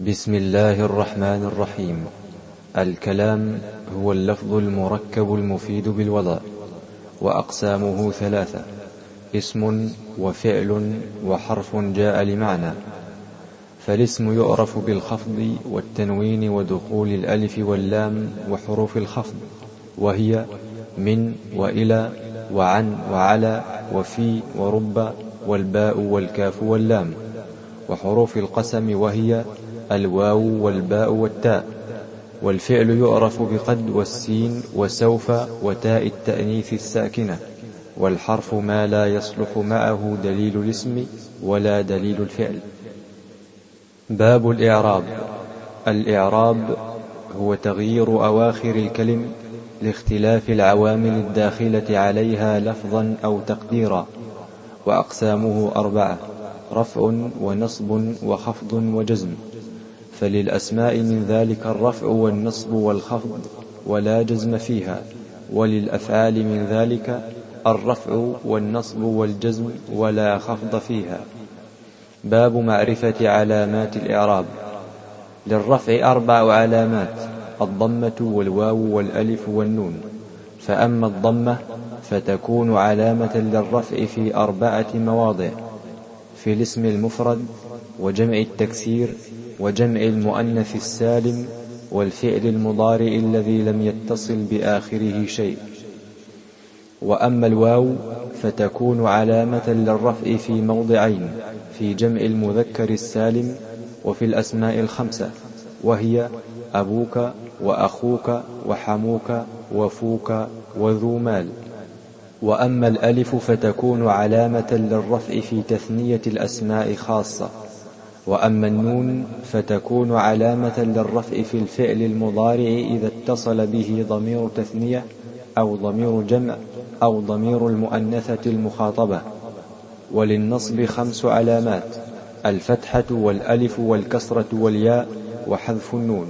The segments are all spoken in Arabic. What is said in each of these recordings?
بسم الله الرحمن الرحيم. الكلام هو اللفظ المركب المفيد بالوضع وأقسامه ثلاثة اسم وفعل وحرف جاء لمعنى. فالاسم يعرف بالخفض والتنوين ودخول الألف واللام وحروف الخفض وهي من وإلى وعن وعلى وفي ورب والباء والكاف واللام وحروف القسم وهي الواو والباء والتاء والفعل يعرف بقد والسين وسوف وتاء التأنيث الساكنة والحرف ما لا يصلح معه دليل الاسم ولا دليل الفعل. باب الإعراب. الإعراب هو تغيير أواخر الكلم لاختلاف العوامل الداخلة عليها لفظا أو تقديرا وأقسامه أربعة رفع ونصب وخفض وجزم. فللأسماء من ذلك الرفع والنصب والخفض ولا جزم فيها وللأفعال من ذلك الرفع والنصب والجزم ولا خفض فيها. باب معرفة علامات الإعراب. للرفع أربع علامات الضمة والواو والألف والنون. فأما الضمة فتكون علامة للرفع في أربعة مواضع في الاسم المفرد وجمع التكسير وجمع المؤنث السالم والفعل المضارع الذي لم يتصل بآخره شيء. وأما الواو فتكون علامة للرفع في موضعين في جمع المذكر السالم وفي الأسماء الخمسة وهي أبوك وأخوك وحموك وفوك وذو مال. وأما الألف فتكون علامة للرفع في تثنية الأسماء خاصة. وأما النون فتكون علامة للرفع في الفعل المضارع إذا اتصل به ضمير تثنية أو ضمير جمع أو ضمير المؤنثة المخاطبة. وللنصب خمس علامات الفتحة والألف والكسرة والياء وحذف النون.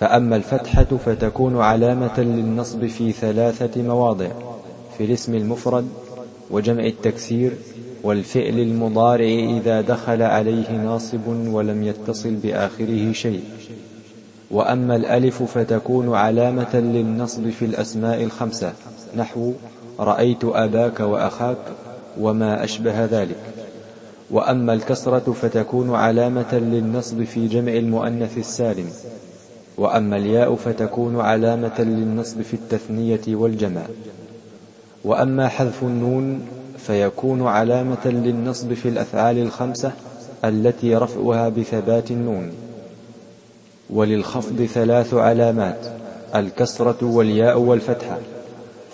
فأما الفتحة فتكون علامة للنصب في ثلاثة مواضع في الاسم المفرد وجمع التكسير والفعل المضارع إذا دخل عليه ناصب ولم يتصل بآخره شيء. وأما الألف فتكون علامة للنصب في الأسماء الخمسة. نحو رأيت أباك وأخاك وما أشبه ذلك. وأما الكسرة فتكون علامة للنصب في جمع المؤنث السالم. وأما الياء فتكون علامة للنصب في التثنية والجمع. وأما حذف النون فيكون علامة للنصب في الأفعال الخمسة التي رفعها بثبات النون. وللخفض ثلاث علامات الكسرة والياء والفتحة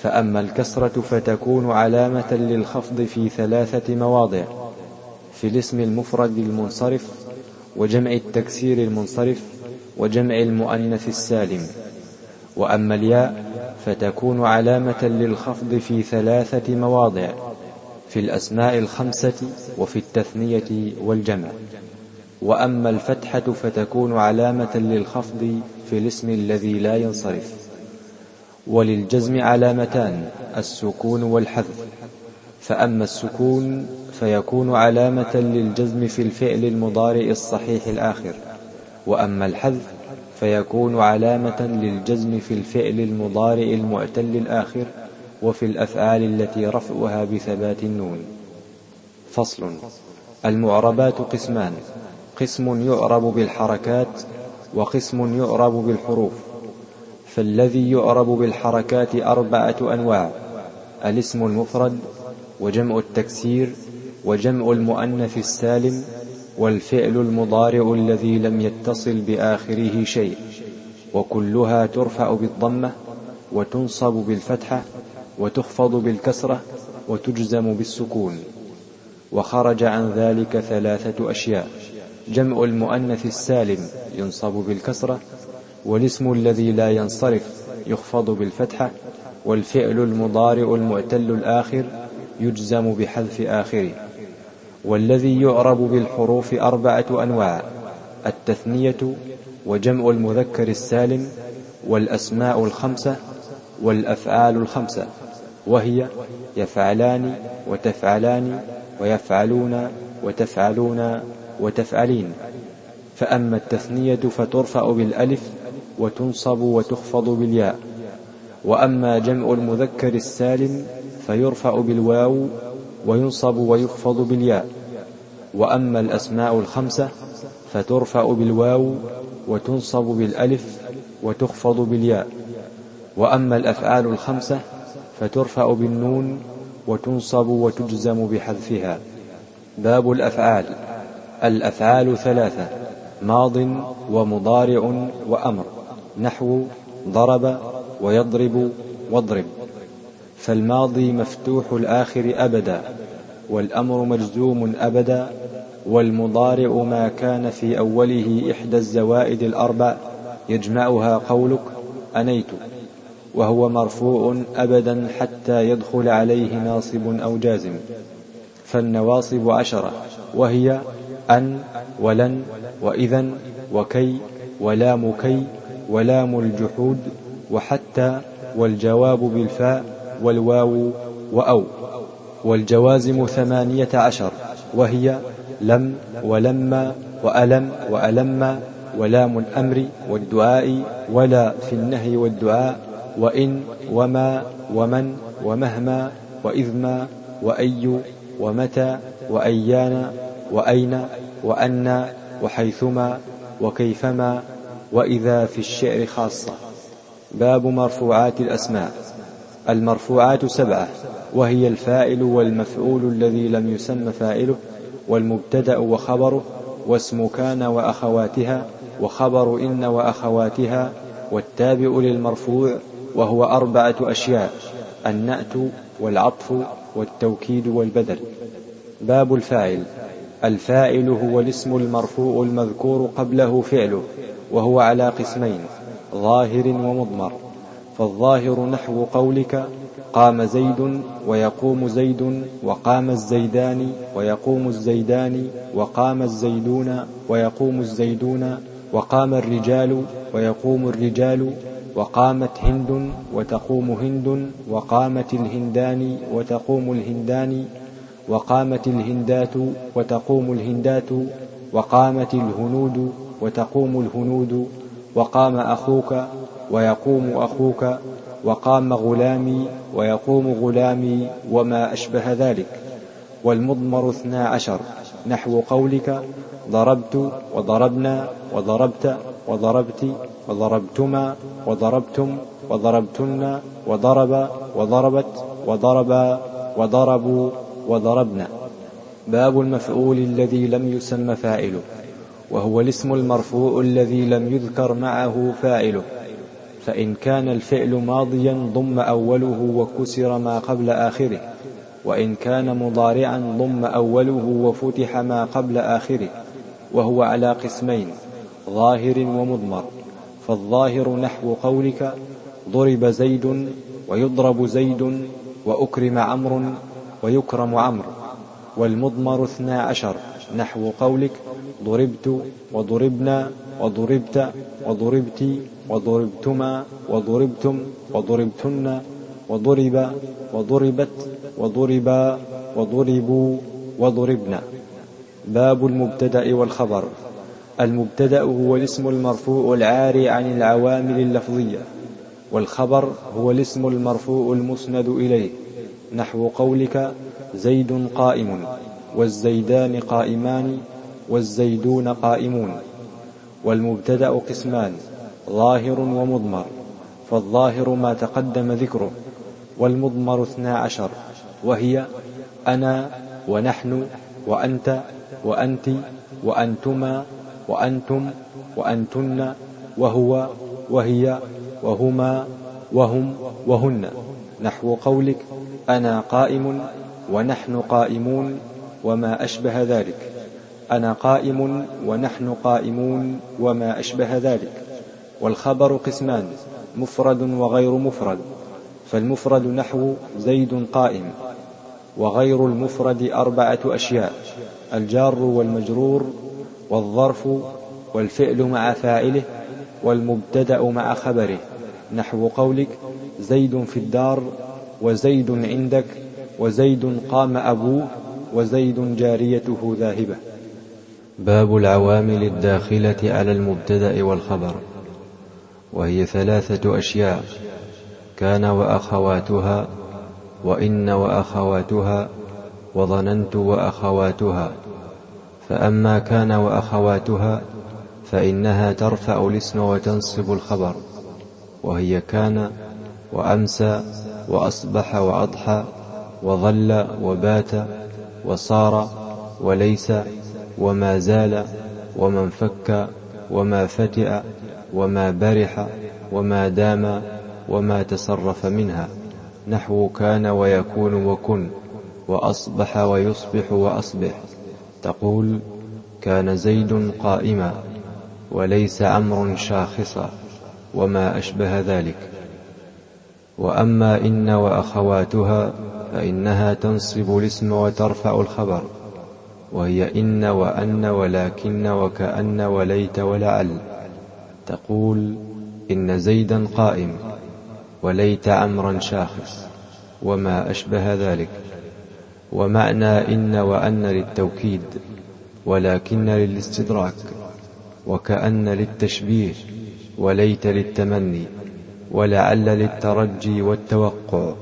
فأما الكسرة فتكون علامة للخفض في ثلاثة مواضع في الاسم المفرد المنصرف وجمع التكسير المنصرف وجمع المؤنث السالم. وأما الياء فتكون علامة للخفض في ثلاثة مواضع في الأسماء الخمسة وفي التثنية والجمع. وأما الفتحة فتكون علامة للخفض في الاسم الذي لا ينصرف. وللجزم علامتان السكون والحذف. فأما السكون فيكون علامة للجزم في الفعل المضارع الصحيح الآخر. وأما الحذف فيكون علامة للجزم في الفعل المضارع المعتل الآخر. وفي الأفعال التي رفعها بثبات النون. فصل. المعربات قسمان. قسم يعرب بالحركات وقسم يعرب بالحروف. فالذي يعرب بالحركات أربعة أنواع الاسم المفرد وجمع التكسير وجمع المؤنث السالم والفعل المضارع الذي لم يتصل بآخره شيء. وكلها ترفع بالضمة وتنصب بالفتحة وتخفض بالكسرة وتجزم بالسكون. وخرج عن ذلك ثلاثة أشياء. جمع المؤنث السالم ينصب بالكسرة والاسم الذي لا ينصرف يخفض بالفتحة والفعل المضارع المعتل الآخر يجزم بحذف آخره. والذي يعرب بالحروف أربعة أنواع التثنية وجمع المذكر السالم والأسماء الخمسة والأفعال الخمسة. وهي يفعلان وتفعلان ويفعلون وتفعلون وتفعلين. فأما التثنية فترفع بالألف وتنصب وتخفض بالياء. وأما جمع المذكر السالم فيرفع بالواو وينصب ويخفض بالياء. وأما الأسماء الخمسة فترفع بالواو وتنصب بالألف وتخفض بالياء. وأما الأفعال الخمسة فترفع بالنون وتنصب وتجزم بحذفها. باب الأفعال. الأفعال ثلاثة ماض ومضارع وأمر. نحو ضرب ويضرب واضرب. فالماضي مفتوح الآخر أبدا والأمر مجزوم أبدا والمضارع ما كان في أوله إحدى الزوائد الأربع. يجمعها قولك أنيت. وهو مرفوع أبدا حتى يدخل عليه ناصب أو جازم. فالنواصب عشرة وهي أن ولن وإذا وكي ولام كي ولام الجحود وحتى والجواب بالفاء والواو وأو. والجوازم ثمانية عشر وهي لم ولما وألم وألم ولام الأمر والدعاء ولا في النهي والدعاء وإن وما ومن ومهما وإذما وأي ومتى وأيان وأين وأن وحيثما وكيفما وإذا في الشعر خاصة. باب مرفوعات الأسماء. المرفوعات سبعة وهي الفائل والمفعول الذي لم يسم فائله والمبتدأ وخبره واسم كان وأخواتها وخبر إن وأخواتها والتابع للمرفوع وهو أربعة أشياء النأت والعطف والتوكيد والبدل. باب الفاعل. الفاعل هو الاسم المرفوع المذكور قبله فعله وهو على قسمين ظاهر ومضمر. فالظاهر نحو قولك قام زيد ويقوم زيد وقام الزيدان ويقوم الزيدان وقام الزيدون ويقوم الزيدون وقام الرجال ويقوم الرجال وقامت هند وتقوم هند وقامت الهندان وتقوم الهندان وقامت الهندات وتقوم الهندات وقامت الهنود وتقوم الهنود وقام أخوك ويقوم أخوك وقام غلامي ويقوم غلامي وما أشبه ذلك. والمضمر اثنا عشر. نحو قولك ضربت وضربنا وضربت وضربت وضربتما وضربتم وضربتن وضرب وضربت وضربا وضربوا وضربنا باب المفعول الذي لم يسم فاعله وهو الاسم المرفوع الذي لم يذكر معه فاعله. فإن كان الفعل ماضيا ضم أوله وكسر ما قبل آخره وإن كان مضارعا ضم أوله وفتح ما قبل آخره وهو على قسمين ظاهر ومضمر. فالظاهر نحو قولك ضرب زيد ويضرب زيد وأكرم عمرو ويكرم عمرو والمضمر اثنا عشر نحو قولك ضربت وضربنا وضربت وضربت وضربتما وضربتم وضربتن وضرب وضربت وضربا وضربوا وضربنا. باب المبتدأ والخبر. المبتدأ هو الاسم المرفوع العاري عن العوامل اللفظية والخبر هو الاسم المرفوع المسند إليه. نحو قولك زيد قائم والزيدان قائمان والزيدون قائمون. والمبتدأ قسمان ظاهر ومضمر فالظاهر ما تقدم ذكره والمضمر اثنا عشر وهي أنا ونحن وأنت وأنت وأنتما وأنتم وأنتن وهو وهي وهما وهم وهن. نحو قولك أنا قائم ونحن قائمون وما أشبه ذلك. أنا قائم ونحن قائمون وما أشبه ذلك. والخبر قسمان مفرد وغير مفرد. فالمفرد نحو زيد قائم وغير المفرد أربعة أشياء الجار والمجرور والظرف والفعل مع فاعله والمبتدأ مع خبره. نحو قولك زيد في الدار وزيد عندك وزيد قام أبوه وزيد جاريته ذاهبة. باب العوامل الداخلة على المبتدأ والخبر وهي ثلاثة أشياء كان وأخواتها وإن وأخواتها وظننت وأخواتها. فأما كان وأخواتها فإنها ترفع الاسم وتنصب الخبر وهي كان وأمسى وأصبح وأضحى وظل وبات وصار وليس وما زال وما انفك وما فتئ وما برح وما دام وما تصرف منها نحو كان ويكون وكن وأصبح ويصبح وأصبح. تقول كان زيد قائما وليس عمر شاخصا وما أشبه ذلك. وأما إن وأخواتها فإنها تنصب الاسم وترفع الخبر وهي إن وأن ولكن وكأن وليت ولعل تقول إن زيدا قائم وليت عمرا شاخص وما أشبه ذلك. ومعنى إن وأن للتوكيد ولكن للاستدراك وكأن للتشبيه وليت للتمني ولعل للترجي والتوقع.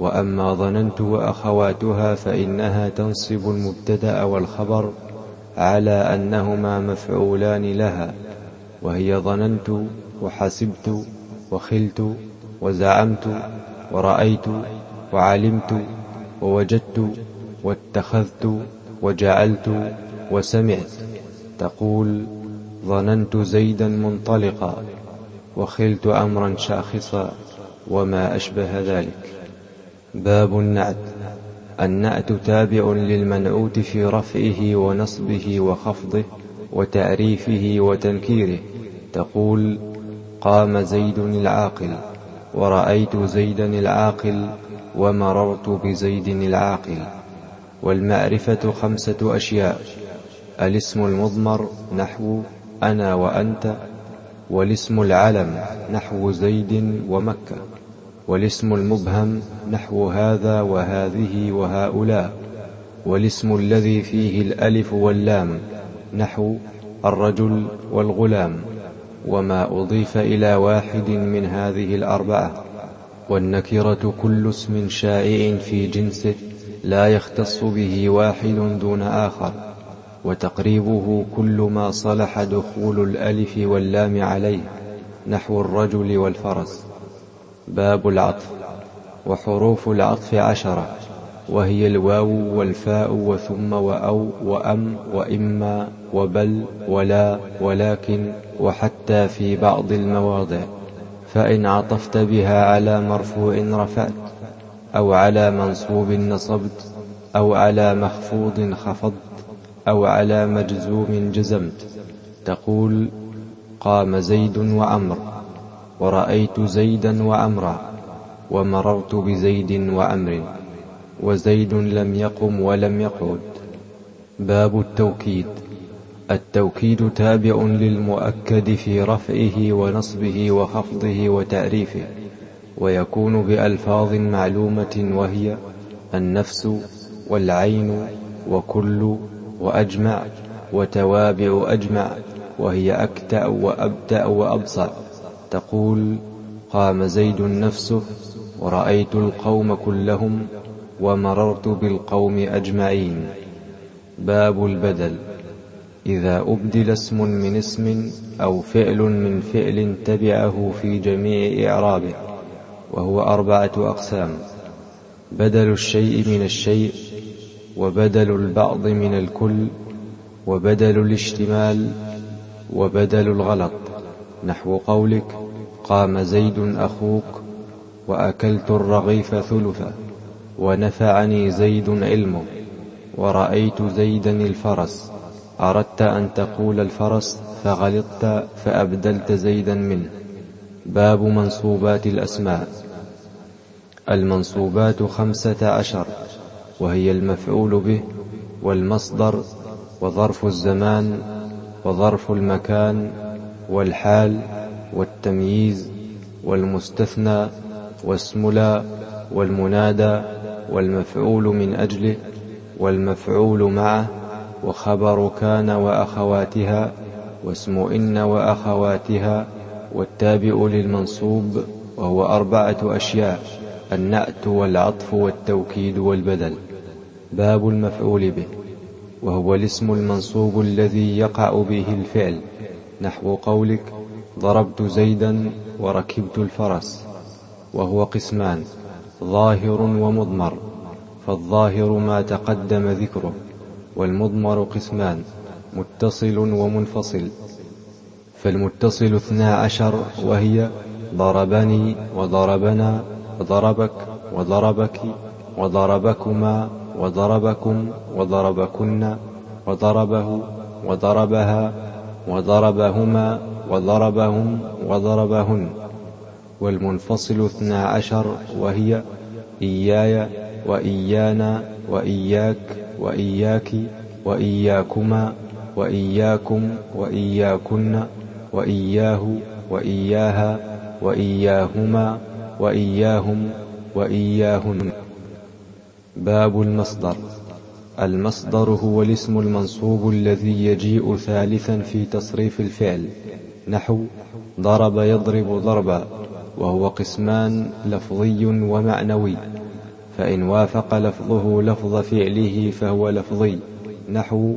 وأما ظننت وأخواتها فإنها تنصب المبتدأ والخبر على أنهما مفعولان لها وهي ظننت وحسبت وخلت وزعمت ورأيت وعلمت ووجدت واتخذت وجعلت وسمعت تقول ظننت زيدا منطلقا وخلت أمرا شاخصا وما أشبه ذلك. باب النعت. النعت تابع للمنعوت في رفعه ونصبه وخفضه وتعريفه وتنكيره. تقول قام زيد العاقل ورأيت زيدا العاقل ومررت بزيد العاقل. والمعرفة خمسة أشياء. الاسم المضمر نحو أنا وأنت. والاسم العلم نحو زيد ومكة. والاسم المبهم نحو هذا وهذه وهؤلاء. والاسم الذي فيه الألف واللام نحو الرجل والغلام. وما أضيف إلى واحد من هذه الأربعة. والنكرة كل اسم شائع في جنسه لا يختص به واحد دون آخر وتقريبه كل ما صلح دخول الألف واللام عليه نحو الرجل والفرس. باب العطف وحروف العطف عشرة وهي الواو والفاء وثم وأو وأم وإما وبل ولا ولكن وحتى في بعض المواضع. فإن عطفت بها على مرفوع رفعت أو على منصوب نصبت أو على مخفوض خفضت أو على مجزوم جزمت. تقول قام زيد وعمر ورأيت زيدا وعمرا ومررت بزيد وعمر وزيد لم يقم ولم يقعد. باب التوكيد. التوكيد تابع للمؤكد في رفعه ونصبه وخفضه وتعريفه ويكون بألفاظ معلومة وهي النفس والعين وكل وأجمع وتوابع أجمع وهي أكتأ وأبتأ وأبصع تقول قام زيد نفسه ورأيت القوم كلهم ومررت بالقوم أجمعين. باب البدل. إذا أبدل اسم من اسم أو فعل من فعل تبعه في جميع إعرابه وهو أربعة أقسام بدل الشيء من الشيء وبدل البعض من الكل وبدل الاشتمال وبدل الغلط. نحو قولك قام زيد أخوك وأكلت الرغيف ثلثا ونفعني زيد علمه ورأيت زيدا الفرس. أردت أن تقول الفرس فغلطت فأبدلت زيدا منه. باب منصوبات الأسماء. المنصوبات خمسة عشر وهي المفعول به والمصدر وظرف الزمان وظرف المكان والحال والتمييز والمستثنى واسم لا والمنادى والمفعول من أجله والمفعول معه وخبر كان وأخواتها واسم إن وأخواتها والتابع للمنصوب وهو أربعة أشياء النأت والعطف والتوكيد والبدل باب المفعول به وهو الاسم المنصوب الذي يقع به الفعل نحو قولك ضربت زيدا وركبت الفرس. وهو قسمان ظاهر ومضمر فالظاهر ما تقدم ذكره. والمضمر قسمان متصل ومنفصل. فالمتصل اثنا عشر وهي ضربني وضربنا وضربك وضربك وضربكما وضربكم وضربكن وضربه وضربها وضربهما وضربهم وضربهن. والمنفصل اثنا عشر وهي إياي وإيانا وإياك وإياك وإياكما وإياكم وإياكن وإياه وإياها وإياهما وإياهم وإياهن. باب المصدر. المصدر هو الاسم المنصوب الذي يجيء ثالثا في تصريف الفعل. نحو ضرب يضرب ضربا وهو قسمان لفظي ومعنوي. فإن وافق لفظه لفظ فعله فهو لفظي نحو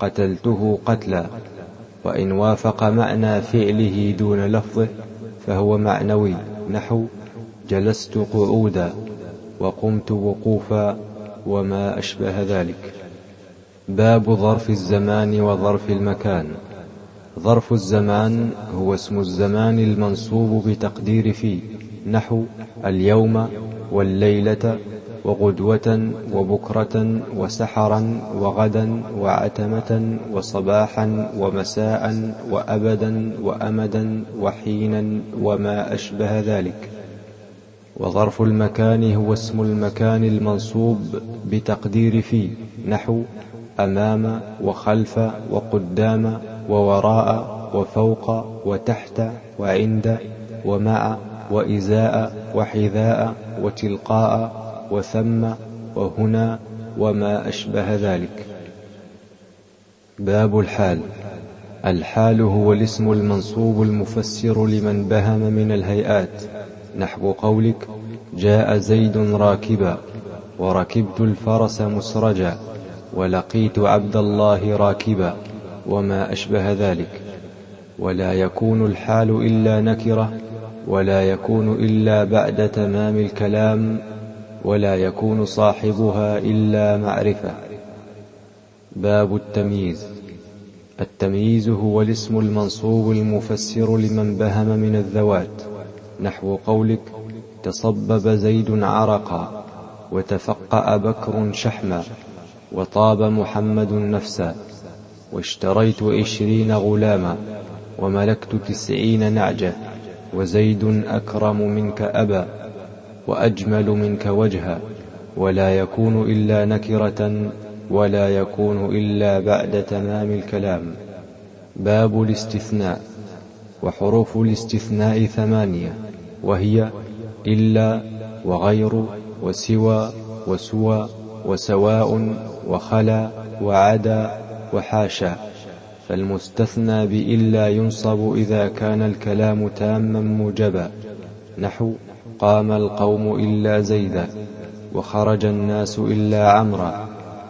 قتلته قتلا. وإن وافق معنى فعله دون لفظه فهو معنوي نحو جلست قعودا وقمت وقوفا وما أشبه ذلك. باب ظرف الزمان وظرف المكان. ظرف الزمان هو اسم الزمان المنصوب بتقدير في نحو اليوم والليلة وغدوة وبكرة وسحرا وغدا وعتمة وصباحا ومساء وأبدا وأمدا وحينا وما أشبه ذلك. وظرف المكان هو اسم المكان المنصوب بتقدير في نحو أمام وخلف وقدام ووراء وفوق وتحت وعند ومع وإزاء وحذاء وتلقاء وثم وهنا وما أشبه ذلك. باب الحال. الحال هو الاسم المنصوب المفسر لمن بهم من الهيئات. نحو قولك جاء زيد راكبا وركبت الفرس مسرجا ولقيت عبد الله راكبا وما أشبه ذلك. ولا يكون الحال إلا نكرة ولا يكون إلا بعد تمام الكلام ولا يكون صاحبها إلا معرفة. باب التمييز. التمييز هو الاسم المنصوب المفسر لمن بهم من الذوات. نحو قولك تصبب زيد عرقا وتفقأ بكر شحما وطاب محمد نفسا واشتريت عشرين غلاما وملكت تسعين نعجة وزيد أكرم منك أبا. وأجمل منك وجها ولا يكون إلا نكرة ولا يكون إلا بعد تمام الكلام. باب الاستثناء وحروف الاستثناء ثمانية وهي إلا وغير وسوى وسوى وسواء وخلا وعدا وحاشا. فالمستثنى بإلا ينصب إذا كان الكلام تاما موجبا. نحو قام القوم إلا زيدا وخرج الناس إلا عمرا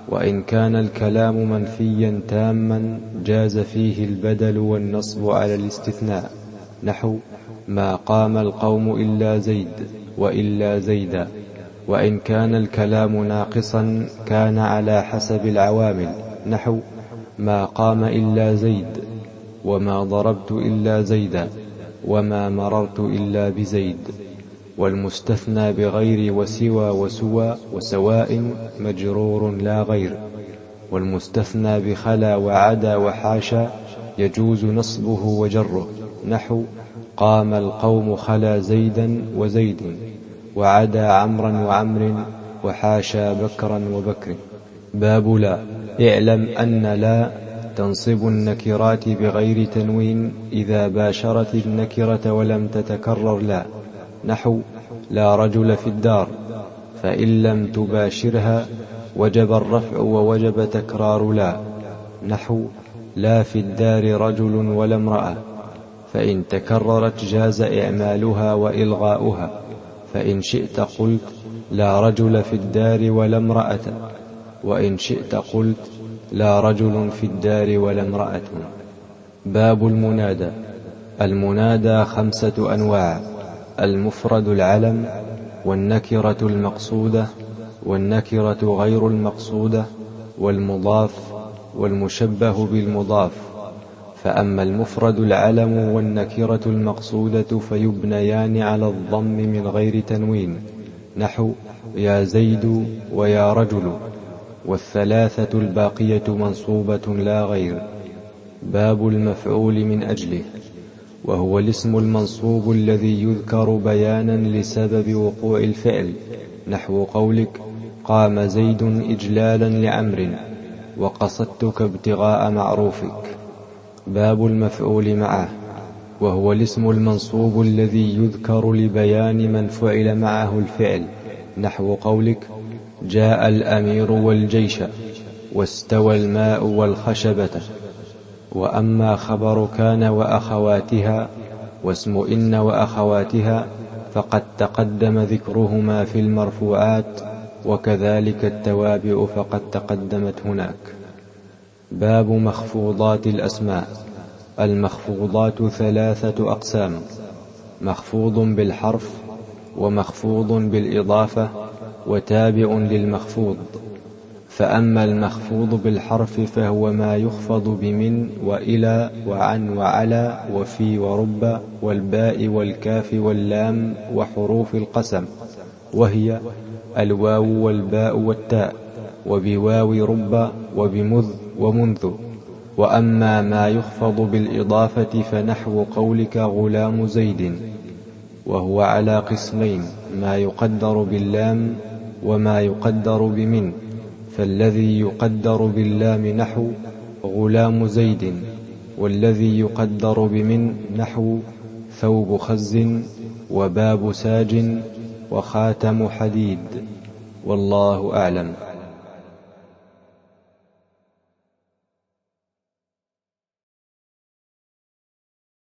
وإن كان الكلام منفيا تاما جاز فيه البدل والنصب على الاستثناء. نحو ما قام القوم إلا زيد وإلا زيدا وإن كان الكلام ناقصا كان على حسب العوامل. نحو ما قام إلا زيد وما ضربت إلا زيدا وما مررت إلا بزيد. والمستثنى بغير وسوى وسوى وسواء مجرور لا غير. والمستثنى بخلا وعدا وحاشا يجوز نصبه وجره. نحو قام القوم خلا زيدا وزيد وعدا عمرا وعمر وحاشا بكرا وبكر. باب لا اعلم أن لا تنصب النكرات بغير تنوين إذا باشرت النكرة ولم تتكرر لا. نحو لا رجل في الدار فإن لم تباشرها وجب الرفع ووجب تكرار لا. نحو لا في الدار رجل ولا امرأة فإن تكررت جاز إعمالها وإلغاؤها فإن شئت قلت لا رجل في الدار ولا امرأة وإن شئت قلت لا رجل في الدار ولا امرأة. باب المنادى المنادى خمسة أنواع. المفرد العلم والنكرة المقصودة والنكرة غير المقصودة والمضاف والمشبه بالمضاف. فأما المفرد العلم والنكرة المقصودة فيبنيان على الضم من غير تنوين نحو يا زيد ويا رجل والثلاثة الباقية منصوبة لا غير. باب المفعول من أجله. وهو الاسم المنصوب الذي يذكر بيانا لسبب وقوع الفعل نحو قولك قام زيد إجلالا لعمر وقصدتك ابتغاء معروفك. باب المفعول معه وهو الاسم المنصوب الذي يذكر لبيان من فعل معه الفعل نحو قولك جاء الأمير والجيش واستوى الماء والخشبة. وأما خبر كان وأخواتها واسم إن وأخواتها فقد تقدم ذكرهما في المرفوعات وكذلك التوابع فقد تقدمت هناك. باب مخفوضات الأسماء. المخفوضات ثلاثة أقسام مخفوض بالحرف ومخفوض بالإضافة وتابع للمخفوض. فأما المخفوض بالحرف فهو ما يخفض بمن وإلى وعن وعلى وفي ورب والباء والكاف واللام وحروف القسم وهي الواو والباء والتاء وبواو رب وبمذ ومنذ. وأما ما يخفض بالإضافة فنحو قولك غلام زيد وهو على قسمين ما يقدر باللام وما يقدر بمن. فالذي يقدر باللام نحو غلام زيد والذي يقدر بمن نحو ثوب خز وباب ساج وخاتم حديد. والله أعلم.